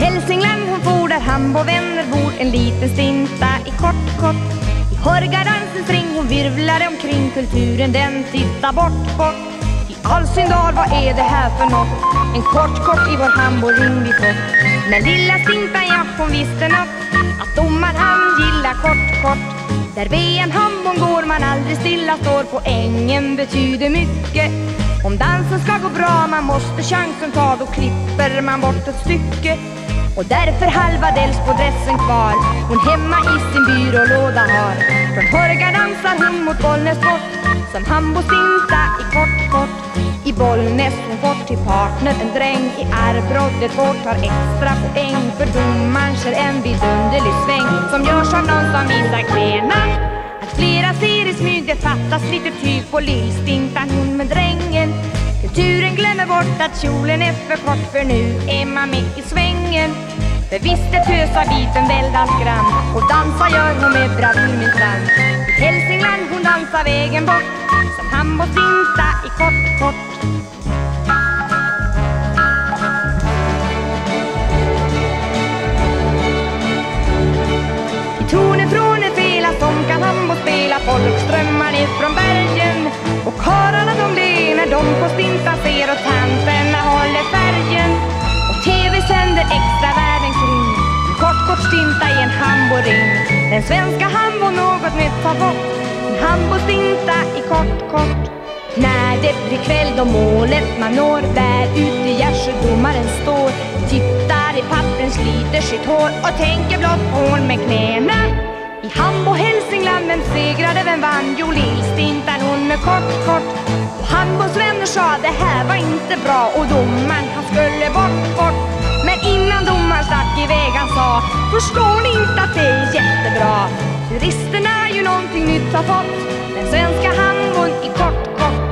Hälsingland hon for där Hambo vänner bor En liten stinta. I kort kort I Horgadansens ring hon virvlade omkring Kulturen den tittar bort bort. I all sin dag vad är det här för något? En kort kort i vår Hambo-ring vi fått. Men lilla stintan ja hon visste något. Att domaren han gillar kort kort. Där vid hambon går man aldrig stilla står Poängen betyder mycket. Om dansen ska gå bra, man måste chansen ta Då klipper man bort ett stycke. Och därför halva dels på dressen kvar. Hon hemma i sin byrålåda har. Från Hårga dansar hon mot Bollnäs bort. Som Hambo stinta i kort kort. I Bollnäs hon fått till partner. En dräng I arvbrottet vårt tar extra poäng. För domaren kör en vidunderlig sväng. Som görs av någon som visar klena att flera ser i smyg, det fattas lite tyg på lillstintan att kjolen är för kort för nu är man med i svängen. För visst är tösarbiten väldans grann. Och dansa gör hon med bravur minsann I Hälsingland hon dansar vägen bort som Hambo i kort kort. I tonen från ett fela som kan Hambo spela Folk strömmar ner från extra världen kring. En kort kort stinta i en hamboring. Den svenska Hambo något nytt har fått En hambostinta i kort kort när det blir kväll då målet man når Där ute i gärdsjödomaren står. Tittar i pappren, sliter sitt hår Och tänker blott på med knäna. I Hambo Hälsingland, vem segrade, vem vann? Jo, lillstintan hon med kort, kort Och Hambos vänner sa det här var inte bra. Och domaren han skulle bort sa Förstår ni inte att det är jättebra? Turisterna ju någonting nytt har fått. Den svenska hambon i kort, kort.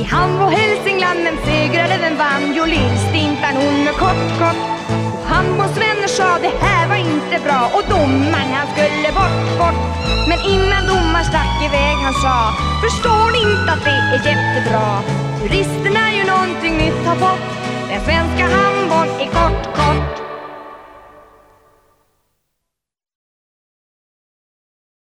I Hambo Hälsingland, vem segrade, vem vann? Jo, lillstintan hon med kort, kort. Och Hambos vänner sa det här var inte bra. Och domaren han skulle bort, han sa Förstår ni inte att det är jättebra? Turisterna ju någonting nytt har fått Den svenska handbollen är